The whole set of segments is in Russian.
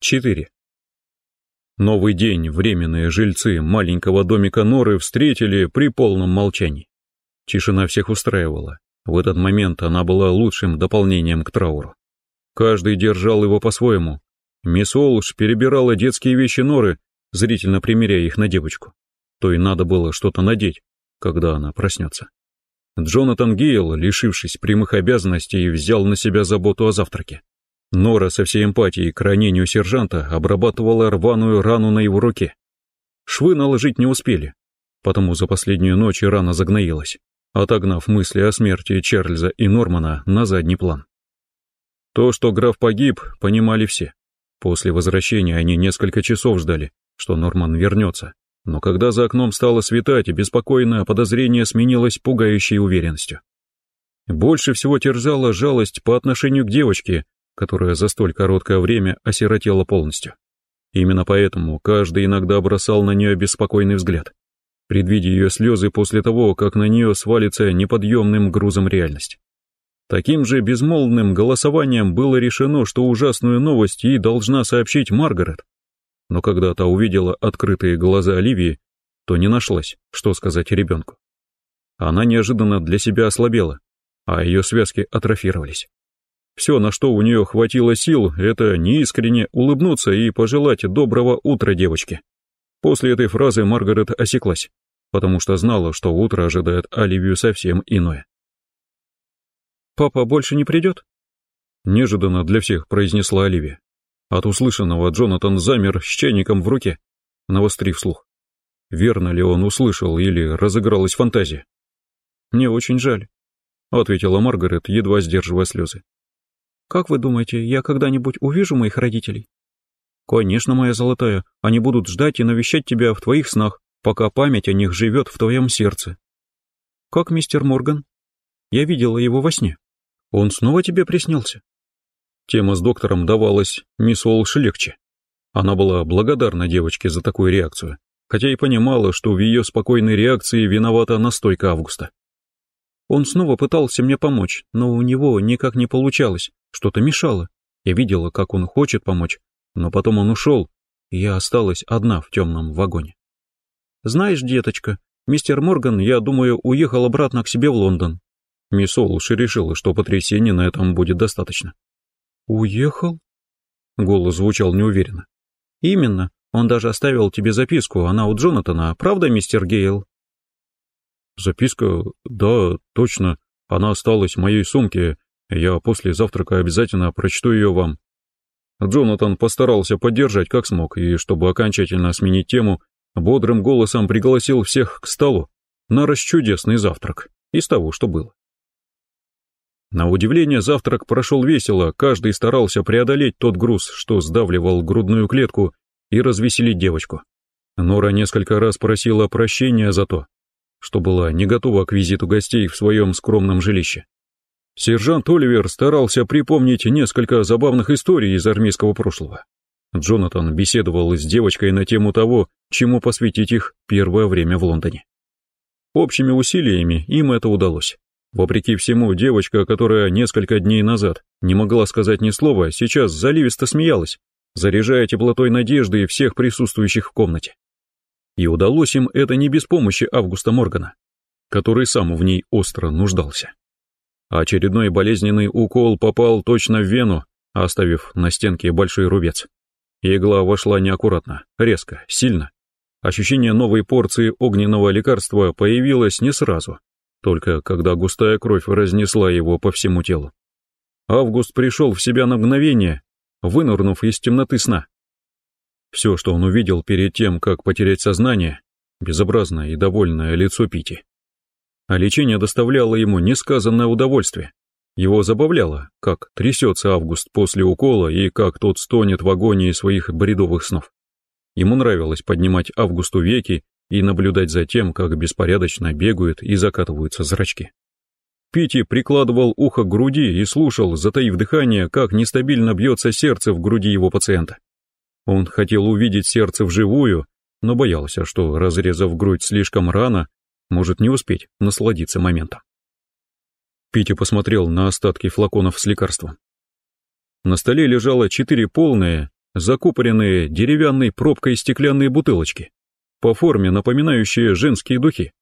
4. Новый день временные жильцы маленького домика Норы встретили при полном молчании. Тишина всех устраивала. В этот момент она была лучшим дополнением к трауру. Каждый держал его по-своему. Мисс Олш перебирала детские вещи Норы, зрительно примеряя их на девочку. То и надо было что-то надеть, когда она проснется. Джонатан Гейл, лишившись прямых обязанностей, взял на себя заботу о завтраке. Нора со всей эмпатией к ранению сержанта обрабатывала рваную рану на его руке. Швы наложить не успели, потому за последнюю ночь рана загноилась, отогнав мысли о смерти Чарльза и Нормана на задний план. То, что граф погиб, понимали все. После возвращения они несколько часов ждали, что Норман вернется, но когда за окном стало светать, беспокойное подозрение сменилось пугающей уверенностью. Больше всего терзала жалость по отношению к девочке, которая за столь короткое время осиротела полностью. Именно поэтому каждый иногда бросал на нее беспокойный взгляд, предвидя ее слезы после того, как на нее свалится неподъемным грузом реальность. Таким же безмолвным голосованием было решено, что ужасную новость ей должна сообщить Маргарет. Но когда та увидела открытые глаза Оливии, то не нашлась, что сказать ребенку. Она неожиданно для себя ослабела, а ее связки атрофировались. Все, на что у нее хватило сил, это неискренне улыбнуться и пожелать доброго утра девочке. После этой фразы Маргарет осеклась, потому что знала, что утро ожидает Оливию совсем иное. «Папа больше не придет?» Неожиданно для всех произнесла Оливия. От услышанного Джонатан замер с чайником в руке, навострив слух. Верно ли он услышал или разыгралась фантазия? «Мне очень жаль», — ответила Маргарет, едва сдерживая слезы. Как вы думаете, я когда-нибудь увижу моих родителей? Конечно, моя золотая, они будут ждать и навещать тебя в твоих снах, пока память о них живет в твоем сердце. Как мистер Морган? Я видела его во сне. Он снова тебе приснился? Тема с доктором давалась мисс Олш легче. Она была благодарна девочке за такую реакцию, хотя и понимала, что в ее спокойной реакции виновата настойка Августа. Он снова пытался мне помочь, но у него никак не получалось, что-то мешало. Я видела, как он хочет помочь, но потом он ушел, и я осталась одна в темном вагоне. Знаешь, деточка, мистер Морган, я думаю, уехал обратно к себе в Лондон. Мисс Олуш решила, что потрясения на этом будет достаточно. «Уехал?» Голос звучал неуверенно. «Именно. Он даже оставил тебе записку, она у Джонатана, правда, мистер Гейл?» Записка, да, точно, она осталась в моей сумке, я после завтрака обязательно прочту ее вам. Джонатан постарался поддержать как смог, и чтобы окончательно сменить тему, бодрым голосом пригласил всех к столу на расчудесный завтрак из того, что было. На удивление завтрак прошел весело, каждый старался преодолеть тот груз, что сдавливал грудную клетку, и развеселить девочку. Нора несколько раз просила прощения за то, что была не готова к визиту гостей в своем скромном жилище. Сержант Оливер старался припомнить несколько забавных историй из армейского прошлого. Джонатан беседовал с девочкой на тему того, чему посвятить их первое время в Лондоне. Общими усилиями им это удалось. Вопреки всему, девочка, которая несколько дней назад не могла сказать ни слова, сейчас заливисто смеялась, заряжая теплотой надежды всех присутствующих в комнате. И удалось им это не без помощи Августа Моргана, который сам в ней остро нуждался. Очередной болезненный укол попал точно в вену, оставив на стенке большой рубец. Игла вошла неаккуратно, резко, сильно. Ощущение новой порции огненного лекарства появилось не сразу, только когда густая кровь разнесла его по всему телу. Август пришел в себя на мгновение, вынырнув из темноты сна. Все, что он увидел перед тем, как потерять сознание, безобразное и довольное лицо Пити. А лечение доставляло ему несказанное удовольствие. Его забавляло, как трясется Август после укола и как тот стонет в агонии своих бредовых снов. Ему нравилось поднимать Августу веки и наблюдать за тем, как беспорядочно бегают и закатываются зрачки. Пити прикладывал ухо к груди и слушал, затаив дыхание, как нестабильно бьется сердце в груди его пациента. Он хотел увидеть сердце вживую, но боялся, что, разрезав грудь слишком рано, может не успеть насладиться моментом. Питти посмотрел на остатки флаконов с лекарством. На столе лежало четыре полные, закупоренные деревянной пробкой стеклянные бутылочки, по форме напоминающие женские духи.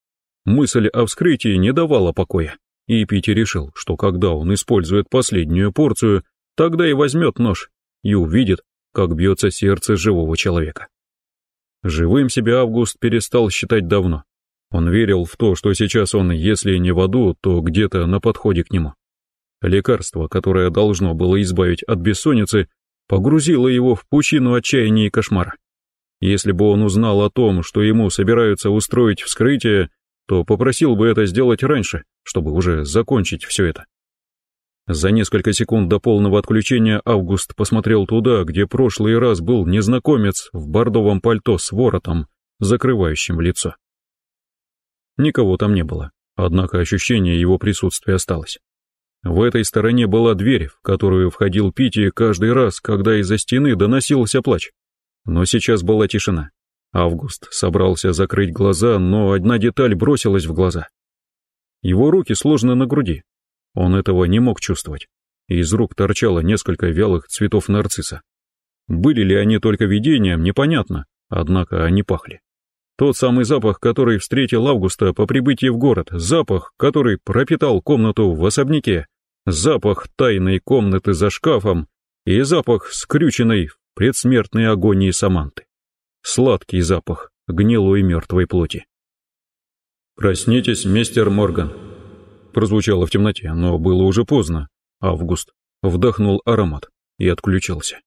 Мысль о вскрытии не давала покоя, и Пити решил, что когда он использует последнюю порцию, тогда и возьмет нож и увидит, как бьется сердце живого человека. Живым себя Август перестал считать давно. Он верил в то, что сейчас он, если не в аду, то где-то на подходе к нему. Лекарство, которое должно было избавить от бессонницы, погрузило его в пучину отчаяния и кошмара. Если бы он узнал о том, что ему собираются устроить вскрытие, то попросил бы это сделать раньше, чтобы уже закончить все это. За несколько секунд до полного отключения Август посмотрел туда, где прошлый раз был незнакомец в бордовом пальто с воротом, закрывающим лицо. Никого там не было, однако ощущение его присутствия осталось. В этой стороне была дверь, в которую входил Пити каждый раз, когда из-за стены доносился плач. Но сейчас была тишина. Август собрался закрыть глаза, но одна деталь бросилась в глаза. Его руки сложены на груди. Он этого не мог чувствовать. Из рук торчало несколько вялых цветов нарцисса. Были ли они только видением, непонятно, однако они пахли. Тот самый запах, который встретил Августа по прибытии в город, запах, который пропитал комнату в особняке, запах тайной комнаты за шкафом и запах скрюченной в предсмертной агонии Саманты. Сладкий запах гнилой мертвой плоти. «Проснитесь, мистер Морган», прозвучало в темноте, но было уже поздно. Август вдохнул аромат и отключился.